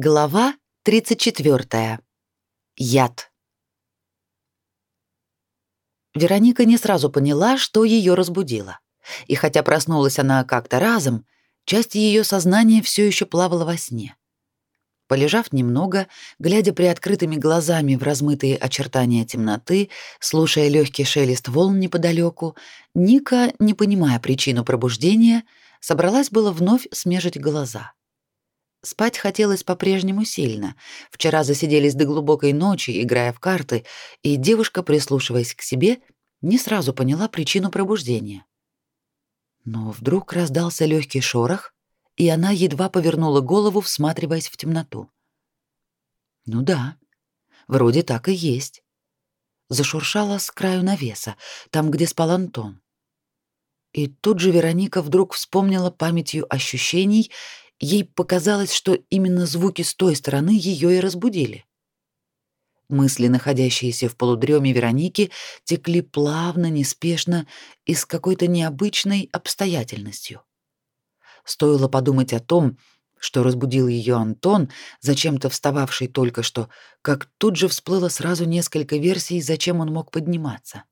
Глава 34. Яд. Вероника не сразу поняла, что ее разбудило. И хотя проснулась она как-то разом, часть ее сознания все еще плавала во сне. Полежав немного, глядя приоткрытыми глазами в размытые очертания темноты, слушая легкий шелест волн неподалеку, Ника, не понимая причину пробуждения, собралась было вновь смежить глаза — Спать хотелось по-прежнему сильно. Вчера засиделись до глубокой ночи, играя в карты, и девушка, прислушиваясь к себе, не сразу поняла причину пробуждения. Но вдруг раздался легкий шорох, и она едва повернула голову, всматриваясь в темноту. Ну да, вроде так и есть. Зашуршала с краю навеса, там, где спал Антон. И тут же Вероника вдруг вспомнила памятью ощущений Ей показалось, что именно звуки с той стороны ее и разбудили. Мысли, находящиеся в полудреме Вероники, текли плавно, неспешно и с какой-то необычной обстоятельностью. Стоило подумать о том, что разбудил ее Антон, зачем-то встававший только что, как тут же всплыло сразу несколько версий, зачем он мог подниматься.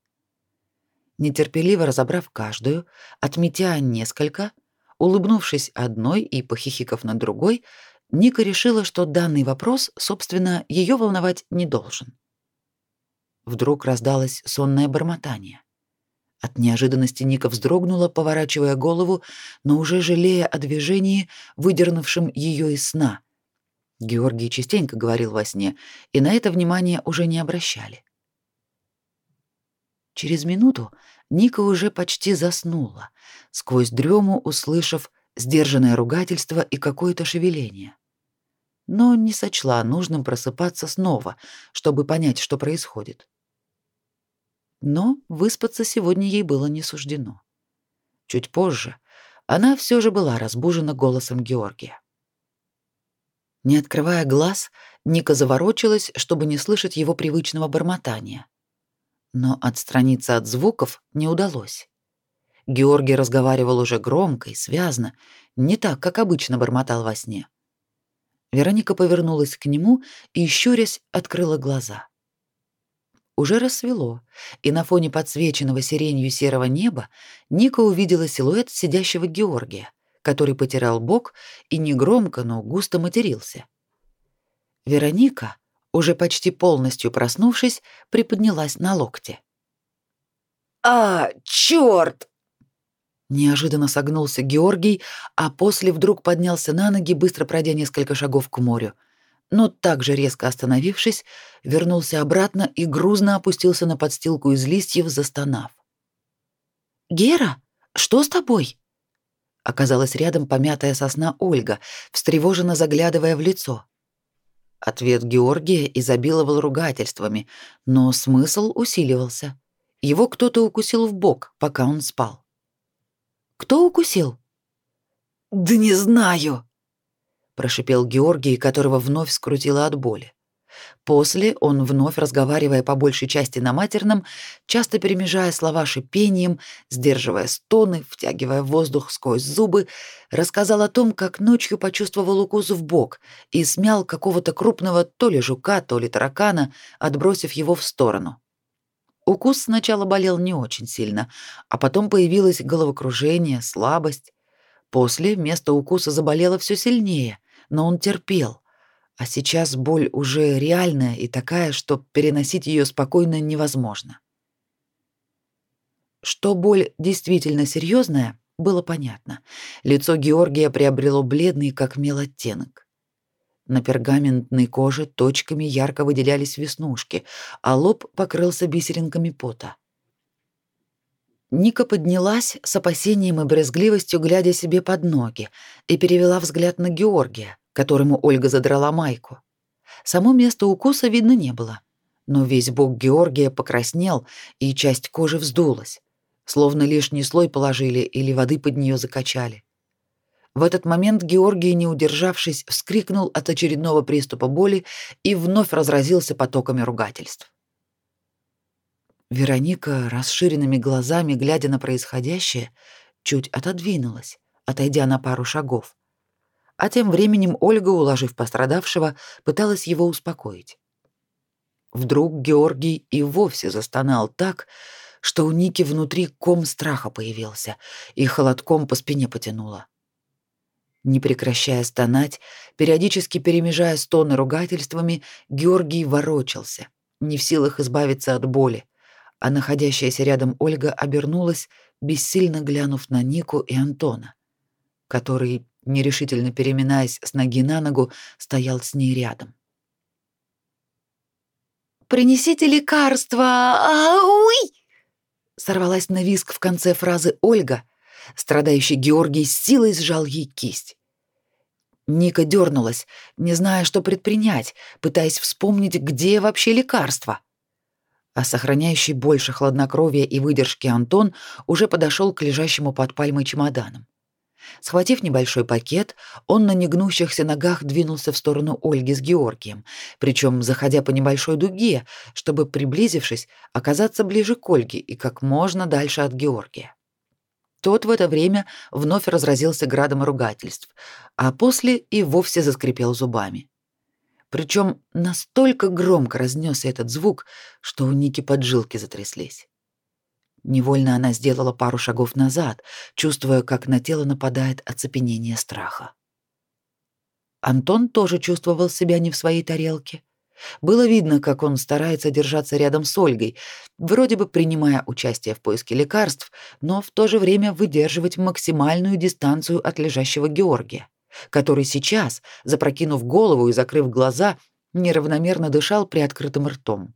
Нетерпеливо разобрав каждую, отметя несколько — Улыбнувшись одной и похихикав над другой, Ника решила, что данный вопрос, собственно, ее волновать не должен. Вдруг раздалось сонное бормотание. От неожиданности Ника вздрогнула, поворачивая голову, но уже жалея о движении, выдернувшем ее из сна. Георгий частенько говорил во сне, и на это внимание уже не обращали. Через минуту Ника уже почти заснула, сквозь дрему услышав сдержанное ругательство и какое-то шевеление. Но не сочла нужным просыпаться снова, чтобы понять, что происходит. Но выспаться сегодня ей было не суждено. Чуть позже она все же была разбужена голосом Георгия. Не открывая глаз, Ника заворочилась, чтобы не слышать его привычного бормотания но отстраниться от звуков не удалось. Георгий разговаривал уже громко и связно, не так, как обычно бормотал во сне. Вероника повернулась к нему и, щурясь, открыла глаза. Уже рассвело, и на фоне подсвеченного сиренью серого неба Ника увидела силуэт сидящего Георгия, который потирал бок и негромко, но густо матерился. Вероника, уже почти полностью проснувшись, приподнялась на локте. «А, чёрт!» Неожиданно согнулся Георгий, а после вдруг поднялся на ноги, быстро пройдя несколько шагов к морю. Но также резко остановившись, вернулся обратно и грузно опустился на подстилку из листьев, застонав. «Гера, что с тобой?» Оказалась рядом помятая сосна Ольга, встревоженно заглядывая в лицо. Ответ Георгия изобиловал ругательствами, но смысл усиливался. Его кто-то укусил в бок, пока он спал. Кто укусил? Да не знаю, прошипел Георгий, которого вновь скрутило от боли. После он, вновь разговаривая по большей части на матерном, часто перемежая слова шипением, сдерживая стоны, втягивая воздух сквозь зубы, рассказал о том, как ночью почувствовал укус в бок и смял какого-то крупного то ли жука, то ли таракана, отбросив его в сторону. Укус сначала болел не очень сильно, а потом появилось головокружение, слабость. После место укуса заболело все сильнее, но он терпел — а сейчас боль уже реальная и такая, что переносить ее спокойно невозможно. Что боль действительно серьезная, было понятно. Лицо Георгия приобрело бледный, как мел оттенок. На пергаментной коже точками ярко выделялись веснушки, а лоб покрылся бисеринками пота. Ника поднялась с опасением и брезгливостью, глядя себе под ноги, и перевела взгляд на Георгия, которому Ольга задрала майку. Само место укуса видно не было, но весь бок Георгия покраснел, и часть кожи вздулась, словно лишний слой положили или воды под нее закачали. В этот момент Георгий, не удержавшись, вскрикнул от очередного приступа боли и вновь разразился потоками ругательств. Вероника, расширенными глазами глядя на происходящее, чуть отодвинулась, отойдя на пару шагов А тем временем Ольга, уложив пострадавшего, пыталась его успокоить. Вдруг Георгий и вовсе застонал так, что у Ники внутри ком страха появился и холодком по спине потянуло. Не прекращая стонать, периодически перемежая стоны ругательствами, Георгий ворочался, не в силах избавиться от боли, а находящаяся рядом Ольга обернулась, бессильно глянув на Нику и Антона, который, нерешительно переминаясь с ноги на ногу, стоял с ней рядом. «Принесите лекарства! Ауй!» Сорвалась на виск в конце фразы Ольга. Страдающий Георгий с силой сжал ей кисть. Ника дернулась, не зная, что предпринять, пытаясь вспомнить, где вообще лекарство. А сохраняющий больше хладнокровия и выдержки Антон уже подошел к лежащему под пальмой чемоданам. Схватив небольшой пакет, он на негнущихся ногах двинулся в сторону Ольги с Георгием, причем заходя по небольшой дуге, чтобы, приблизившись, оказаться ближе к Ольге и как можно дальше от Георгия. Тот в это время вновь разразился градом ругательств, а после и вовсе заскрипел зубами. Причем настолько громко разнесся этот звук, что у Ники поджилки затряслись. Невольно она сделала пару шагов назад, чувствуя, как на тело нападает оцепенение страха. Антон тоже чувствовал себя не в своей тарелке. Было видно, как он старается держаться рядом с Ольгой, вроде бы принимая участие в поиске лекарств, но в то же время выдерживать максимальную дистанцию от лежащего Георгия, который сейчас, запрокинув голову и закрыв глаза, неравномерно дышал приоткрытым ртом.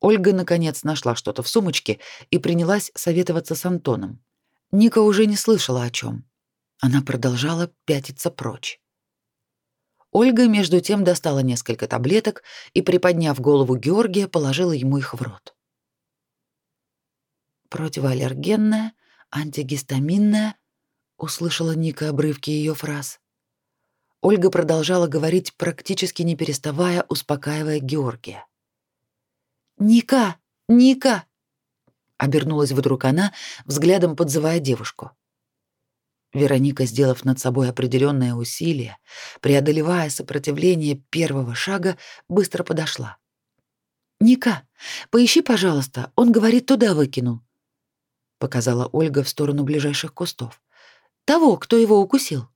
Ольга наконец нашла что-то в сумочке и принялась советоваться с Антоном. Ника уже не слышала о чем. Она продолжала пятиться прочь. Ольга между тем достала несколько таблеток и, приподняв голову Георгия, положила ему их в рот. Противоаллергенная, антигистаминная, услышала Ника обрывки ее фраз. Ольга продолжала говорить, практически не переставая, успокаивая Георгия. «Ника! Ника!» Обернулась вдруг она, взглядом подзывая девушку. Вероника, сделав над собой определенное усилие, преодолевая сопротивление первого шага, быстро подошла. «Ника, поищи, пожалуйста, он говорит, туда выкинул», — показала Ольга в сторону ближайших кустов. «Того, кто его укусил».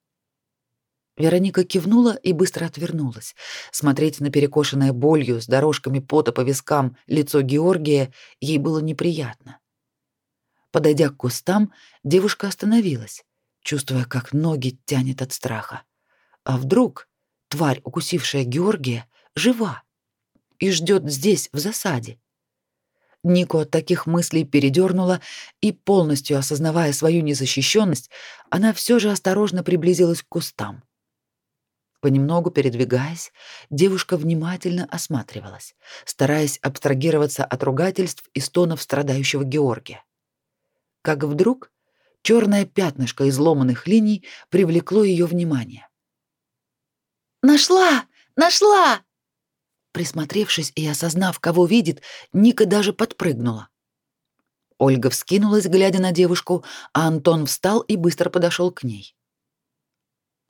Вероника кивнула и быстро отвернулась. Смотреть на перекошенное болью с дорожками пота по вискам лицо Георгия ей было неприятно. Подойдя к кустам, девушка остановилась, чувствуя, как ноги тянет от страха. А вдруг тварь, укусившая Георгия, жива и ждет здесь, в засаде? Нику от таких мыслей передернула, и, полностью осознавая свою незащищенность, она все же осторожно приблизилась к кустам. Понемногу передвигаясь, девушка внимательно осматривалась, стараясь абстрагироваться от ругательств и стонов страдающего Георгия. Как вдруг черное пятнышко изломанных линий привлекло ее внимание. «Нашла! Нашла!» Присмотревшись и осознав, кого видит, Ника даже подпрыгнула. Ольга вскинулась, глядя на девушку, а Антон встал и быстро подошел к ней.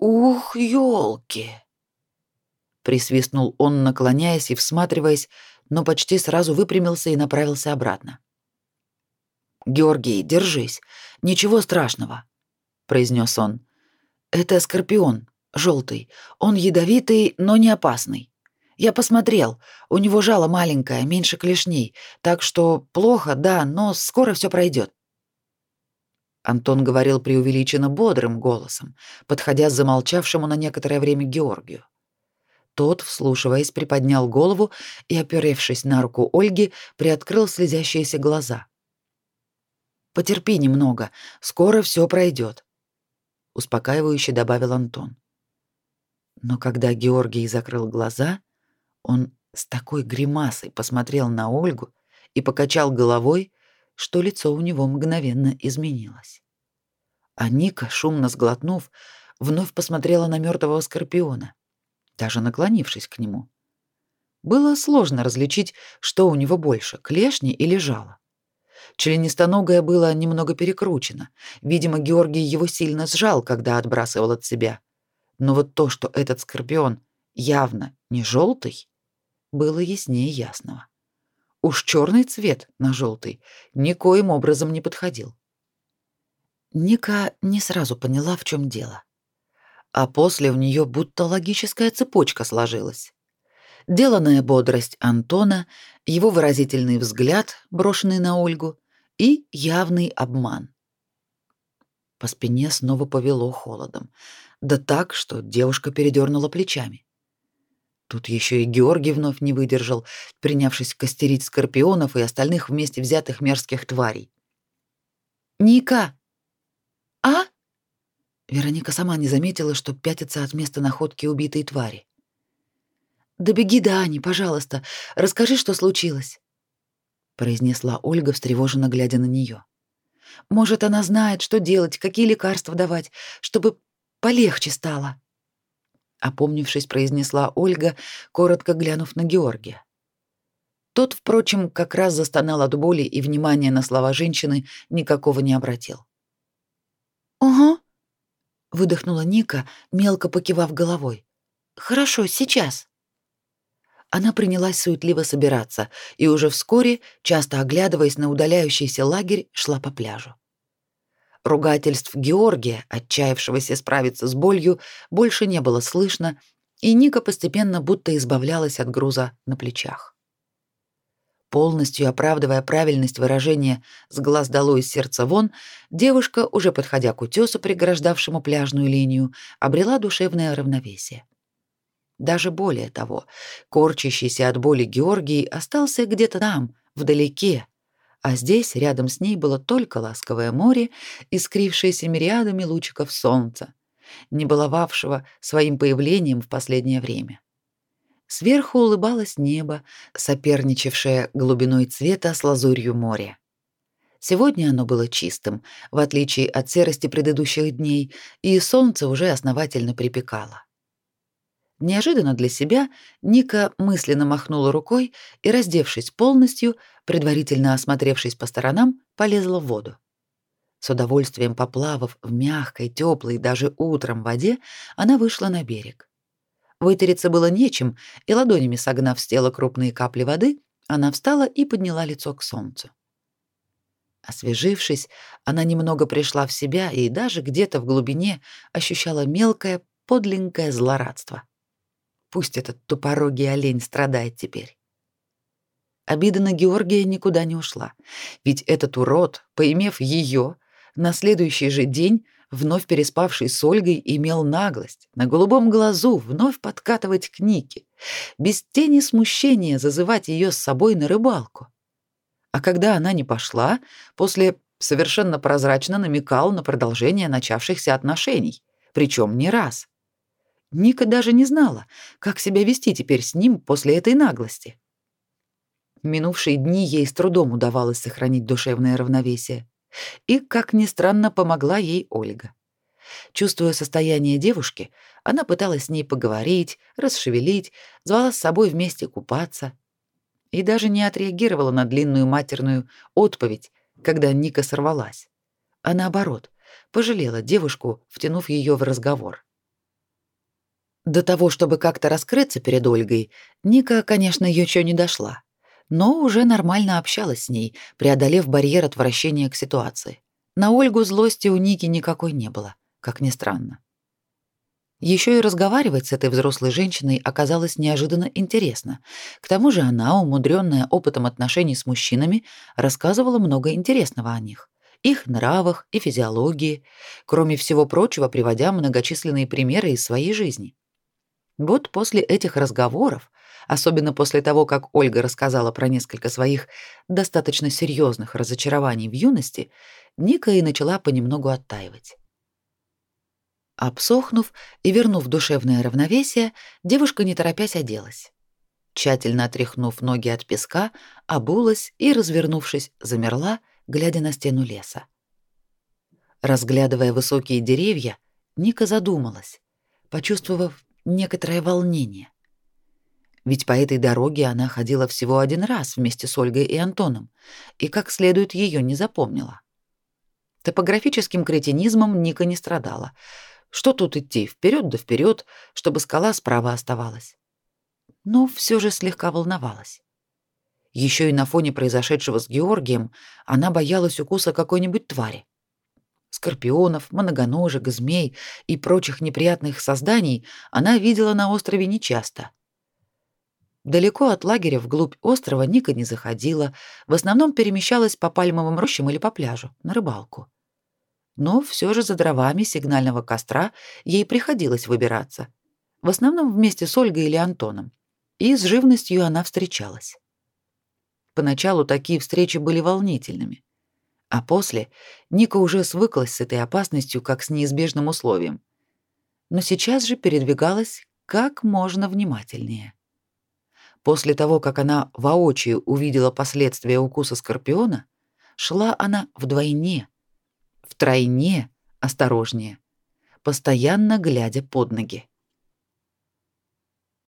«Ух, елки!» Присвистнул он, наклоняясь и всматриваясь, но почти сразу выпрямился и направился обратно. «Георгий, держись. Ничего страшного», — произнес он. «Это скорпион, желтый. Он ядовитый, но не опасный. Я посмотрел, у него жало маленькое, меньше клешней, так что плохо, да, но скоро все пройдет. Антон говорил преувеличенно бодрым голосом, подходя к замолчавшему на некоторое время Георгию. Тот, вслушиваясь, приподнял голову и, оперевшись на руку Ольги, приоткрыл слезящиеся глаза. «Потерпи немного, скоро все пройдет», — успокаивающе добавил Антон. Но когда Георгий закрыл глаза, он с такой гримасой посмотрел на Ольгу и покачал головой, что лицо у него мгновенно изменилось. А Ника, шумно сглотнув, вновь посмотрела на мертвого скорпиона, даже наклонившись к нему. Было сложно различить, что у него больше, клешни или жало. Членистоногое было немного перекручено. Видимо, Георгий его сильно сжал, когда отбрасывал от себя. Но вот то, что этот скорпион явно не желтый, было яснее ясного. Уж черный цвет на желтый никоим образом не подходил. Ника не сразу поняла, в чем дело. А после у нее будто логическая цепочка сложилась. Деланная бодрость Антона, его выразительный взгляд, брошенный на Ольгу, и явный обман. По спине снова повело холодом, да так, что девушка передернула плечами. Тут еще и Георгий вновь не выдержал, принявшись костерить скорпионов и остальных вместе взятых мерзких тварей. «Ника!» «А?» Вероника сама не заметила, что пятится от места находки убитой твари. «Да беги до Ани, пожалуйста. Расскажи, что случилось», — произнесла Ольга, встревоженно глядя на нее. «Может, она знает, что делать, какие лекарства давать, чтобы полегче стало» опомнившись, произнесла Ольга, коротко глянув на Георгия. Тот, впрочем, как раз застонал от боли и внимания на слова женщины никакого не обратил. «Ага», — выдохнула Ника, мелко покивав головой. «Хорошо, сейчас». Она принялась суетливо собираться и уже вскоре, часто оглядываясь на удаляющийся лагерь, шла по пляжу. Ругательств Георгия, отчаявшегося справиться с болью, больше не было слышно, и Ника постепенно будто избавлялась от груза на плечах. Полностью оправдывая правильность выражения «с глаз долой, из сердца вон», девушка, уже подходя к утесу, преграждавшему пляжную линию, обрела душевное равновесие. Даже более того, корчащийся от боли Георгий остался где-то там, вдалеке, а здесь рядом с ней было только ласковое море, искрившееся мириадами лучиков солнца, не баловавшего своим появлением в последнее время. Сверху улыбалось небо, соперничавшее глубиной цвета с лазурью моря. Сегодня оно было чистым, в отличие от серости предыдущих дней, и солнце уже основательно припекало. Неожиданно для себя Ника мысленно махнула рукой и, раздевшись полностью, предварительно осмотревшись по сторонам, полезла в воду. С удовольствием поплавав в мягкой, теплой даже утром воде, она вышла на берег. Вытереться было нечем, и ладонями согнав с тела крупные капли воды, она встала и подняла лицо к солнцу. Освежившись, она немного пришла в себя и даже где-то в глубине ощущала мелкое, подленькое злорадство. Пусть этот тупорогий олень страдает теперь. Обида на Георгия никуда не ушла, ведь этот урод, поимев ее, на следующий же день, вновь переспавший с Ольгой, имел наглость на голубом глазу вновь подкатывать к Нике, без тени смущения зазывать ее с собой на рыбалку. А когда она не пошла, после совершенно прозрачно намекал на продолжение начавшихся отношений, причем не раз. Ника даже не знала, как себя вести теперь с ним после этой наглости. Минувшие дни ей с трудом удавалось сохранить душевное равновесие. И, как ни странно, помогла ей Ольга. Чувствуя состояние девушки, она пыталась с ней поговорить, расшевелить, звала с собой вместе купаться. И даже не отреагировала на длинную матерную отповедь, когда Ника сорвалась. А наоборот, пожалела девушку, втянув ее в разговор. До того, чтобы как-то раскрыться перед Ольгой, Ника, конечно, еще не дошла, но уже нормально общалась с ней, преодолев барьер отвращения к ситуации. На Ольгу злости у Ники никакой не было, как ни странно. Еще и разговаривать с этой взрослой женщиной оказалось неожиданно интересно. К тому же она, умудренная опытом отношений с мужчинами, рассказывала много интересного о них их нравах и физиологии, кроме всего прочего приводя многочисленные примеры из своей жизни. Вот после этих разговоров, особенно после того, как Ольга рассказала про несколько своих достаточно серьезных разочарований в юности, Ника и начала понемногу оттаивать. Обсохнув и вернув душевное равновесие, девушка не торопясь оделась. Тщательно отряхнув ноги от песка, обулась и, развернувшись, замерла, глядя на стену леса. Разглядывая высокие деревья, Ника задумалась, почувствовав некоторое волнение. Ведь по этой дороге она ходила всего один раз вместе с Ольгой и Антоном, и как следует ее не запомнила. Топографическим кретинизмом Ника не страдала, Что тут идти, вперед да вперед, чтобы скала справа оставалась. Но все же слегка волновалась. Еще и на фоне произошедшего с Георгием она боялась укуса какой-нибудь твари. Скорпионов, многоножек, змей и прочих неприятных созданий она видела на острове нечасто. Далеко от лагеря вглубь острова Ника не заходила, в основном перемещалась по пальмовым рощам или по пляжу, на рыбалку. Но все же за дровами сигнального костра ей приходилось выбираться, в основном вместе с Ольгой или Антоном, и с живностью она встречалась. Поначалу такие встречи были волнительными, а после Ника уже свыклась с этой опасностью как с неизбежным условием. Но сейчас же передвигалась как можно внимательнее. После того, как она воочию увидела последствия укуса скорпиона, шла она вдвойне, втройне осторожнее, постоянно глядя под ноги.